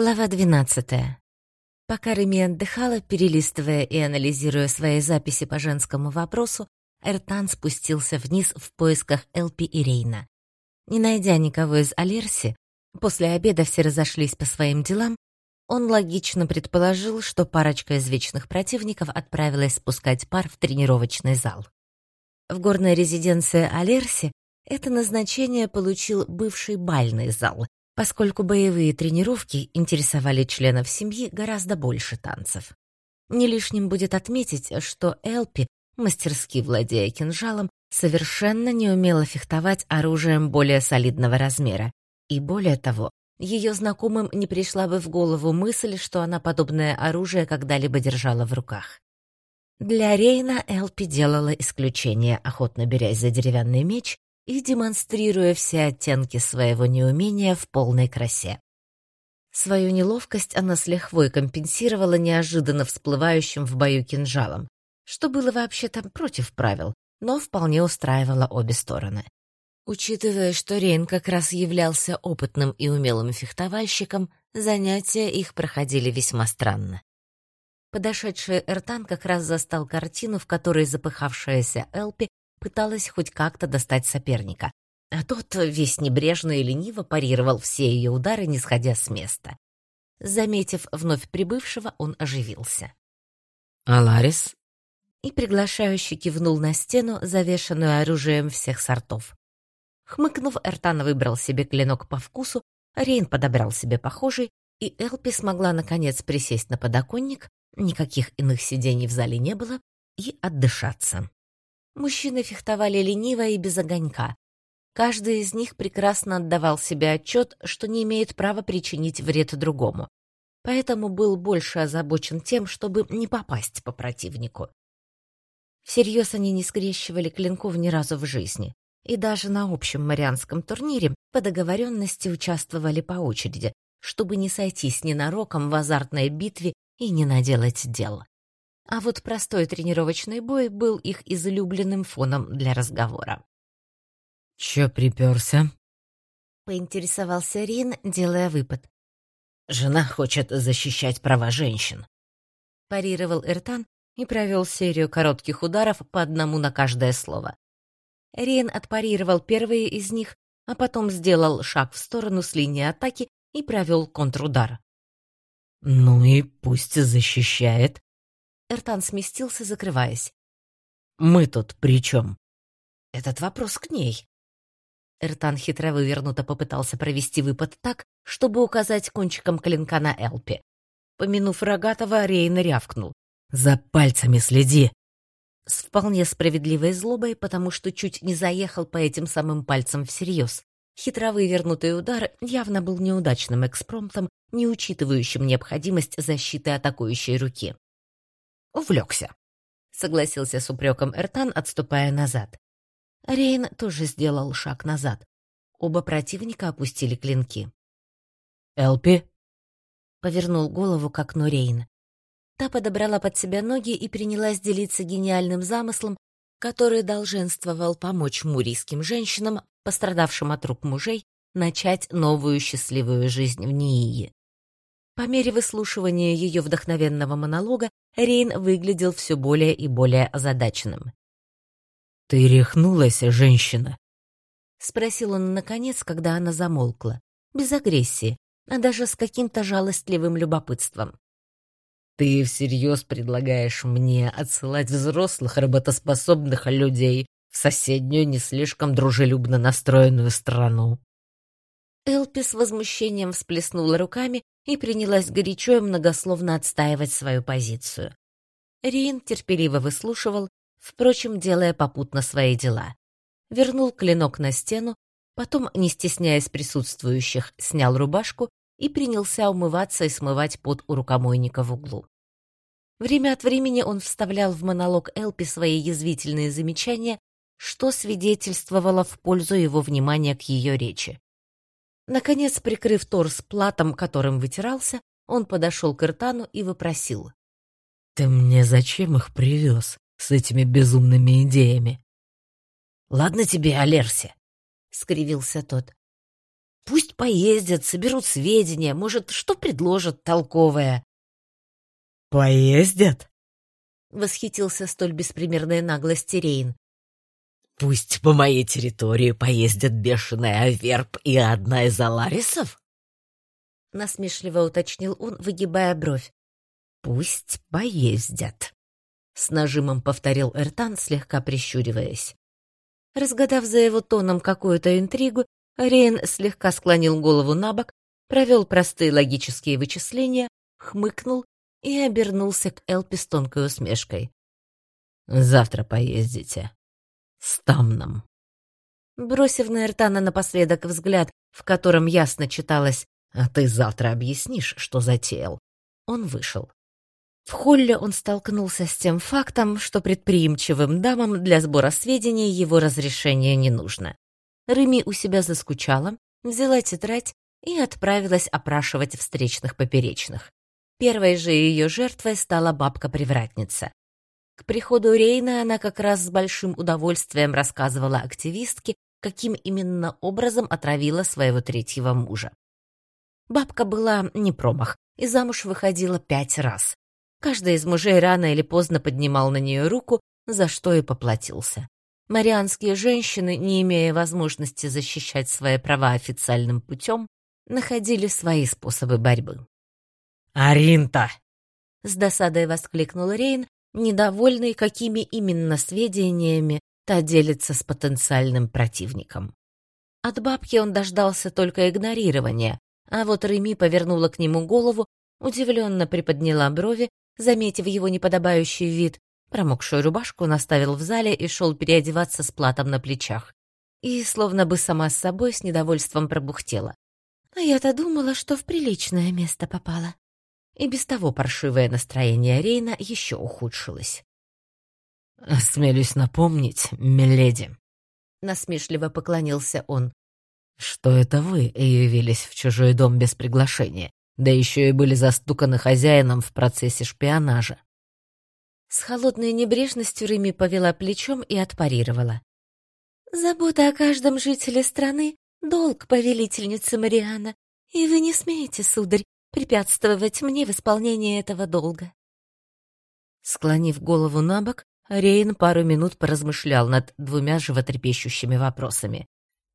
Глава 12. Пока Реми отдыхала, перелистывая и анализируя свои записи по женскому вопросу, Эртан спустился вниз в поисках Элпи и Рейна. Не найдя никого из Алерси, после обеда все разошлись по своим делам, он логично предположил, что парочка из вечных противников отправилась спускать пар в тренировочный зал. В горной резиденции Алерси это назначение получил бывший бальный зал, поскольку боевые тренировки интересовали членов семьи гораздо больше танцев. Не лишним будет отметить, что Элпи, мастерски владея кинжалом, совершенно не умела фехтовать оружием более солидного размера. И более того, ее знакомым не пришла бы в голову мысль, что она подобное оружие когда-либо держала в руках. Для Рейна Элпи делала исключение, охотно берясь за деревянный меч и демонстрируя все оттенки своего неумения в полной красе. Свою неловкость она с лихвой компенсировала неожиданно всплывающим в бою кинжалом, что было вообще-то против правил, но вполне устраивало обе стороны. Учитывая, что Рейн как раз являлся опытным и умелым фехтовальщиком, занятия их проходили весьма странно. Подошедший Эртан как раз застал картину, в которой запыхавшаяся Элпи пыталась хоть как-то достать соперника, а тот весь небрежно и лениво парировал все ее удары, не сходя с места. Заметив вновь прибывшего, он оживился. «Аларис?» И приглашающий кивнул на стену, завешенную оружием всех сортов. Хмыкнув, Эртан выбрал себе клинок по вкусу, Рейн подобрал себе похожий, и Элпи смогла наконец присесть на подоконник, никаких иных сидений в зале не было, и отдышаться. Мужчины фехтовали лениво и без огонька. Каждый из них прекрасно отдавал себе отчет, что не имеет права причинить вред другому, поэтому был больше озабочен тем, чтобы не попасть по противнику. Всерьез они не скрещивали клинков ни разу в жизни и даже на общем марианском турнире по договоренности участвовали по очереди, чтобы не сойтись ненароком в азартной битве и не наделать дел. А вот простой тренировочный бой был их излюбленным фоном для разговора. «Чё припёрся?» — поинтересовался Рин, делая выпад. «Жена хочет защищать права женщин», — парировал Эртан и провел серию коротких ударов по одному на каждое слово. Рейн отпарировал первые из них, а потом сделал шаг в сторону с линии атаки и провел контрудар. «Ну и пусть защищает». Эртан сместился, закрываясь. «Мы тут при чем?» «Этот вопрос к ней». Эртан хитро вывернуто попытался провести выпад так, чтобы указать кончиком клинка на Элпи. Помянув Рогатого, Рейн рявкнул. «За пальцами следи!» с вполне справедливой злобой, потому что чуть не заехал по этим самым пальцам всерьез. Хитро вывернутый удар явно был неудачным экспромтом, не учитывающим необходимость защиты атакующей руки. «Увлекся», — согласился с упреком Эртан, отступая назад. Рейн тоже сделал шаг назад. Оба противника опустили клинки. «Элпи?» — повернул голову к окну Рейн. Та подобрала под себя ноги и принялась делиться гениальным замыслом, который долженствовал помочь мурийским женщинам, пострадавшим от рук мужей, начать новую счастливую жизнь в Нии. По мере выслушивания ее вдохновенного монолога Рейн выглядел все более и более озадаченным. «Ты рехнулась, женщина?» — спросил он наконец, когда она замолкла, без агрессии, а даже с каким-то жалостливым любопытством. Ты всерьез предлагаешь мне отсылать взрослых работоспособных людей в соседнюю не слишком дружелюбно настроенную страну?» Элпи с возмущением всплеснула руками и принялась горячо и многословно отстаивать свою позицию. Рин терпеливо выслушивал, впрочем, делая попутно свои дела. Вернул клинок на стену, потом, не стесняясь присутствующих, снял рубашку и принялся умываться и смывать пот у рукомойника в углу. Время от времени он вставлял в монолог Элпи свои язвительные замечания, что свидетельствовало в пользу его внимания к ее речи. Наконец, прикрыв торс платом, которым вытирался, он подошел к Иртану и вопросил. «Ты мне зачем их привез с этими безумными идеями?» «Ладно тебе, Алерси», — скривился тот. Пусть поездят, соберут сведения, может, что предложат толковое. «Поездят?» — восхитился столь беспримерной наглости Рейн. «Пусть по моей территории поездят бешеный Аверб и одна из Аларисов?» Насмешливо уточнил он, выгибая бровь. «Пусть поездят», — с нажимом повторил Эртан, слегка прищуриваясь. Разгадав за его тоном какую-то интригу, Рейн слегка склонил голову на бок, провел простые логические вычисления, хмыкнул и обернулся к Элпи с тонкой усмешкой. «Завтра поездите. С Тамном». Бросив на Эртана напоследок взгляд, в котором ясно читалось «А ты завтра объяснишь, что затеял», он вышел. В холле он столкнулся с тем фактом, что предприимчивым дамам для сбора сведений его разрешения не нужно. Рыми у себя заскучала, взяла тетрадь и отправилась опрашивать встречных поперечных. Первой же ее жертвой стала бабка-привратница. К приходу Рейна она как раз с большим удовольствием рассказывала активистке, каким именно образом отравила своего третьего мужа. Бабка была не промах и замуж выходила пять раз. Каждый из мужей рано или поздно поднимал на нее руку, за что и поплатился. Марианские женщины, не имея возможности защищать свои права официальным путем, находили свои способы борьбы. «Аринта!» — с досадой воскликнул Рейн, недовольный, какими именно сведениями та делится с потенциальным противником. От бабки он дождался только игнорирования, а вот Реми повернула к нему голову, удивленно приподняла брови, заметив его неподобающий вид, промокшую рубашку наставил в зале и шел переодеваться с платом на плечах. И, словно бы сама с собой, с недовольством пробухтела. «А я-то думала, что в приличное место попала» и без того паршивое настроение Рейна еще ухудшилось. «Смелюсь напомнить, миледи», — насмешливо поклонился он, «что это вы явились в чужой дом без приглашения, да еще и были застуканы хозяином в процессе шпионажа». С холодной небрежностью Реми повела плечом и отпарировала. «Забота о каждом жителе страны — долг повелительницы Мариана, и вы не смеете, сударь, препятствовать мне в исполнении этого долга. Склонив голову на бок, Рейн пару минут поразмышлял над двумя животрепещущими вопросами.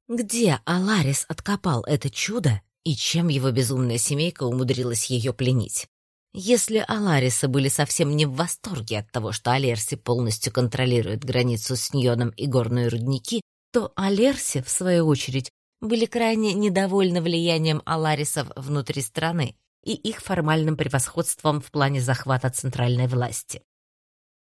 Где Аларис откопал это чудо и чем его безумная семейка умудрилась ее пленить? Если Аларисы были совсем не в восторге от того, что Алерси полностью контролирует границу с Ньоном и горные рудники, то Алерси, в свою очередь, были крайне недовольны влиянием Аларисов внутри страны и их формальным превосходством в плане захвата центральной власти.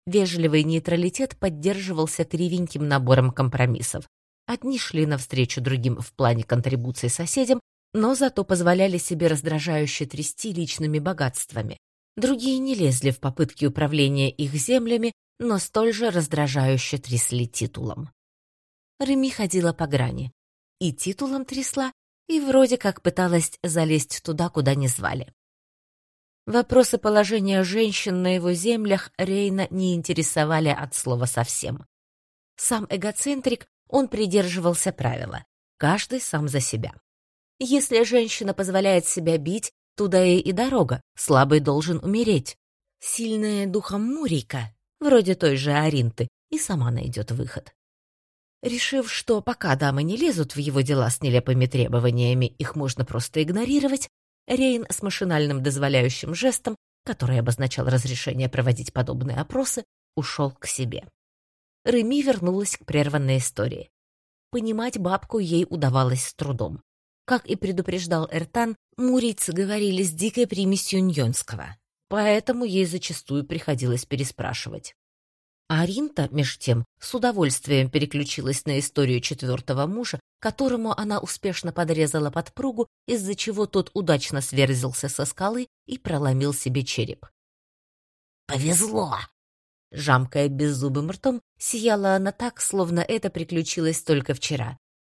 Вежливый нейтралитет поддерживался кривеньким набором компромиссов. Одни шли навстречу другим в плане контрибуций соседям, но зато позволяли себе раздражающе трясти личными богатствами. Другие не лезли в попытки управления их землями, но столь же раздражающе трясли титулом. Реми ходила по грани. И титулом трясла, и вроде как пыталась залезть туда, куда не звали. Вопросы положения женщин на его землях Рейна не интересовали от слова совсем. Сам эгоцентрик, он придерживался правила «каждый сам за себя». Если женщина позволяет себя бить, туда ей и дорога, слабый должен умереть. Сильная духом Мурика, вроде той же Аринты, и сама найдет выход. Решив, что пока дамы не лезут в его дела с нелепыми требованиями, их можно просто игнорировать, Рейн с машинальным дозволяющим жестом, который обозначал разрешение проводить подобные опросы, ушел к себе. Реми вернулась к прерванной истории. Понимать бабку ей удавалось с трудом. Как и предупреждал Эртан, мурицы говорили с дикой примесью ньонского, поэтому ей зачастую приходилось переспрашивать. А Ринта, меж тем, с удовольствием переключилась на историю четвертого мужа, которому она успешно подрезала подпругу, из-за чего тот удачно сверзился со скалы и проломил себе череп. «Повезло!» Жамкая беззубым ртом, сияла она так, словно это приключилось только вчера.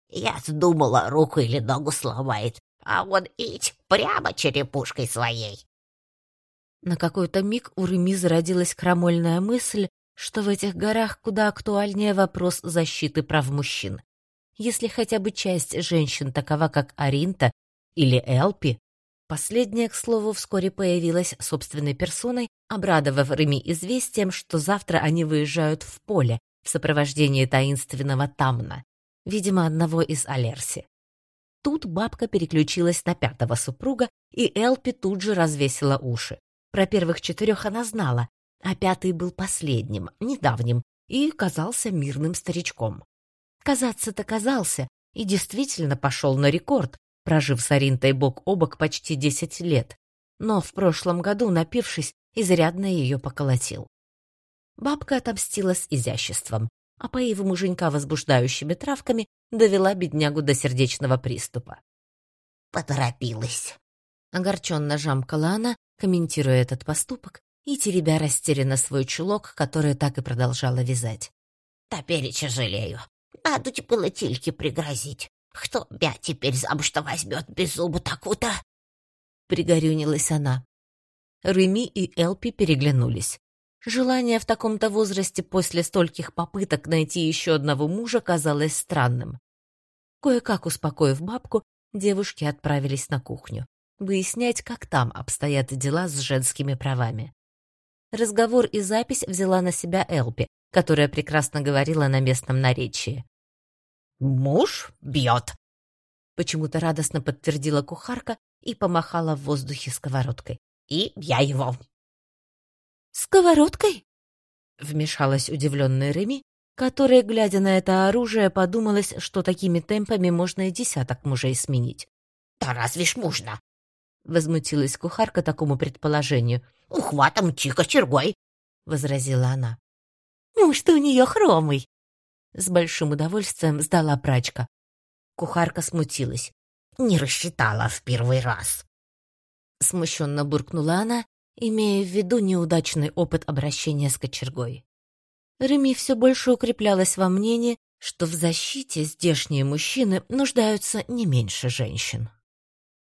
«Я-то думала, руку или ногу сломает, а он ить прямо черепушкой своей!» На какой-то миг у Реми зародилась крамольная мысль, что в этих горах куда актуальнее вопрос защиты прав мужчин. Если хотя бы часть женщин такова, как Аринта или Элпи, последняя, к слову, вскоре появилась собственной персоной, обрадовав Реми известием, что завтра они выезжают в поле в сопровождении таинственного Тамна, видимо, одного из Алерси. Тут бабка переключилась на пятого супруга, и Элпи тут же развесила уши. Про первых четырех она знала, а пятый был последним, недавним, и казался мирным старичком. Казаться-то казался, и действительно пошел на рекорд, прожив с Аринтой бок о бок почти десять лет, но в прошлом году, напившись, изрядно ее поколотил. Бабка отомстила с изяществом, а поив муженька возбуждающими травками, довела беднягу до сердечного приступа. «Поторопилась», — огорченно жамкала она, комментируя этот поступок и теребя растерянно свой чулок, который так и продолжала вязать. «Топереча жалею. Надо было тильке пригрозить. Кто бя теперь замуж-то возьмет без зуба такую-то?» Пригорюнилась она. Реми и Элпи переглянулись. Желание в таком-то возрасте после стольких попыток найти еще одного мужа казалось странным. Кое-как успокоив бабку, девушки отправились на кухню, выяснять, как там обстоят дела с женскими правами. Разговор и запись взяла на себя Элпи, которая прекрасно говорила на местном наречии. «Муж бьет», — почему-то радостно подтвердила кухарка и помахала в воздухе сковородкой. «И я его». «Сковородкой?» — вмешалась удивленная Реми, которая, глядя на это оружие, подумалась, что такими темпами можно и десяток мужей сменить. «Да разве ж можно?» — возмутилась кухарка такому предположению. «Ухватом чика чергой», — возразила она. «Ну, что у нее хромый?» С большим удовольствием сдала прачка. Кухарка смутилась. «Не рассчитала в первый раз». Смущенно буркнула она имея в виду неудачный опыт обращения с кочергой. Реми все больше укреплялась во мнении, что в защите здешние мужчины нуждаются не меньше женщин.